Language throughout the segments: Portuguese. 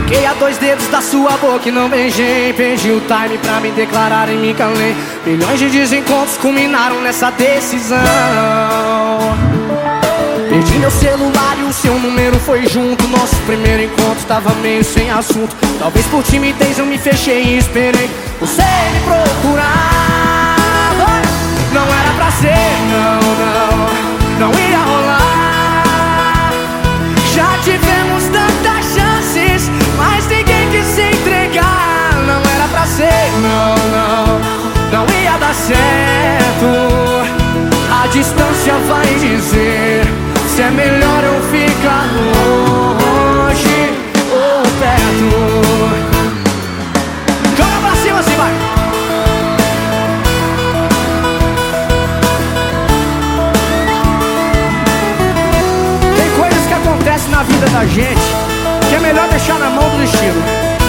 Fiquei a dois dedos da sua boca e não beijei. Perdi o time pra me declarar e me calei Milhões de desencontros culminaram nessa decisão. Perdi meu celular e o seu número foi junto. Nosso primeiro encontro tava meio sem assunto. Talvez por timidez eu me fechei e esperei. Você me procurar vai dizer Se é melhor eu ficar longe ou perto. Joga pra cima assim, vai. Tem coisas que acontecem na vida da gente Que é melhor deixar na mão do destino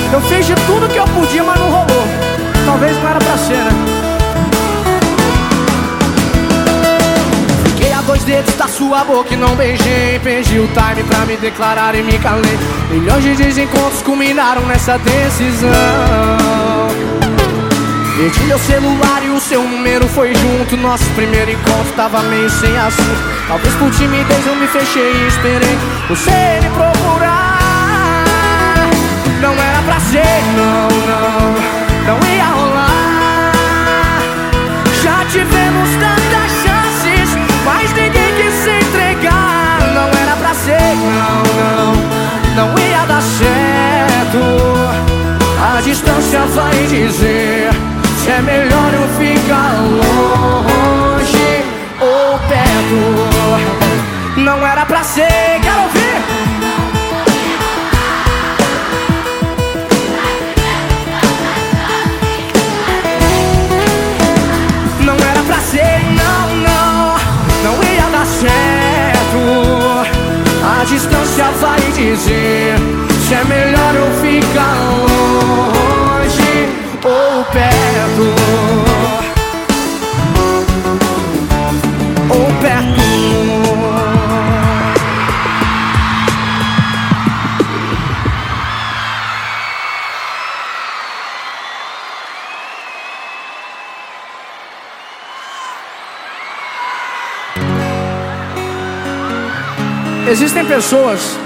Dois dedos da sua boca e não beijei. Perdi o time pra me declarar e me calei. Milhões de desencontros culminaram nessa decisão. Perdi meu celular e o seu número foi junto. Nosso primeiro encontro tava meio sem assunto. Talvez por timidez eu me fechei e esperei Você me procurar. Não era pra ser, não Não vai dizer Se é melhor eu ficar longe ou perto. Não era pra ser, quero ouvir Não era pra ser, não, não Não ia dar certo. A distância vai dizer Se é melhor eu ficar longe perto Ou perto Existem pessoas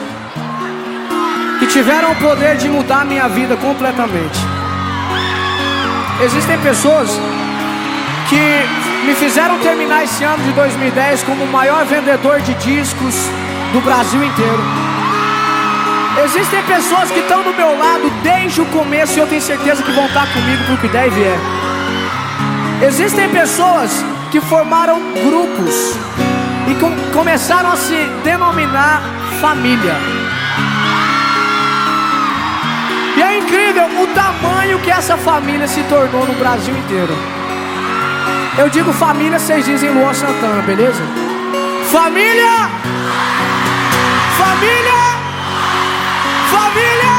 que tiveram o poder de mudar minha vida completamente. Existem pessoas que me fizeram terminar esse ano de 2010 como o maior vendedor de discos do Brasil inteiro. Existem pessoas que estão do meu lado desde o começo e eu tenho certeza que vão estar comigo pro que der e vier. Existem pessoas que formaram grupos e com- começaram a se denominar família. E é incrível o tamanho que essa família se tornou no Brasil inteiro. Eu digo família, vocês dizem Luan Santana, beleza? Família! Família! Família!